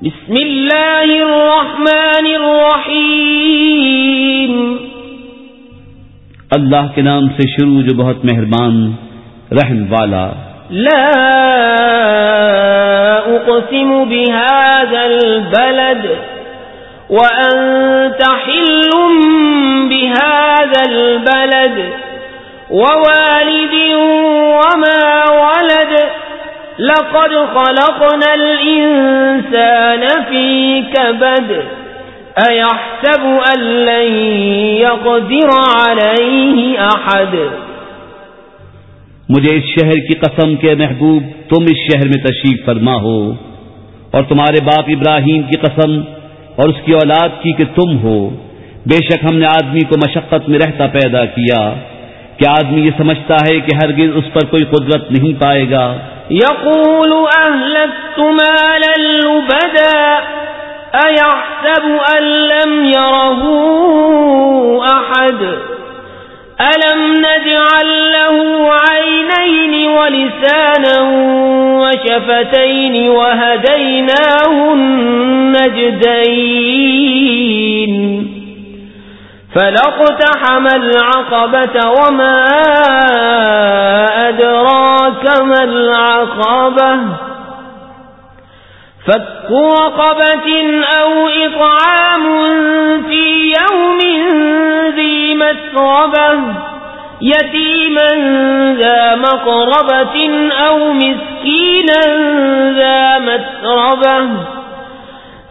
بسم اللہ الرحمن الرحیم اللہ کے نام سے شروع جو بہت مہربان رحم والا لا اقسم بهذا البلد وانت حل بهذا البلد ووالد وما ولد لقد خلقنا الإنسان في كبد، أيحسب أن لن يقدر عليه أحد؟ مجھے اس شہر کی قسم کے محبوب، تم اس شہر میں تشریف فرما ہو، اور تمہارے باپ ابراہیم کی قسم، اور اس کی اولاد کی کہ تم ہو۔ بے شک ہم نے آدمی کو مشقت میں رہتا پیدا کیا، کہ آدمی یہ سمجھتا ہے کہ ہرگز اس پر کوئی قدرت نہیں پائے گا۔ يقول أهلكت مالا لبدا أيحسب أن لم يره أحد ألم نجعل له عينين ولسانا وشفتين وهديناه النجدين فلقتحم العقبة وما أدراك العقبة فك رقبة أو إطعام في يوم ذي مسربة يتيما ذا مقربة أو مسكينا ذا مسربة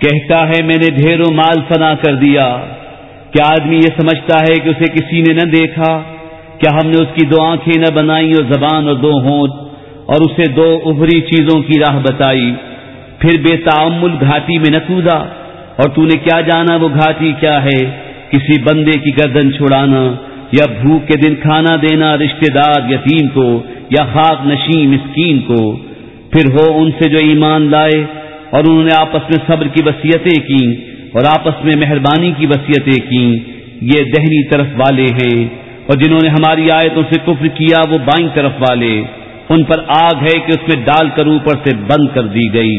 کہتا ہے، میں نے ڈھیروں مال فنا کر دیا. کیا آدمی یہ سمجھتا ہے کہ اسے کسی نے نہ دیکھا؟ کیا ہم نے اس کی دو آنکھیں نہ بنائی اور زبان اور دو ہونٹ اور اسے دو ابری چیزوں کی راہ بتائی؟ پھر بے تعمل گھاٹی میں نہ کودا اور تو نے کیا جانا وہ گھاٹی کیا ہے؟ کسی بندے کی گردن چھڑانا یا بھوک کے دن کھانا دینا رشتہ دار یتیم کو یا خاک نشیم مسکین کو؟ پھر ہو ان سے جو ایمان لائے اور انہوں نے آپس میں صبر کی وصیتیں کی اور آپس میں مہربانی کی وصیتیں کی یہ دہنی طرف والے ہیں اور جنہوں نے ہماری آیتوں سے کفر کیا وہ بائیں طرف والے۔ ان پر آگ ہے کہ اس میں ڈال کر اوپر سے بند کر دی گئی۔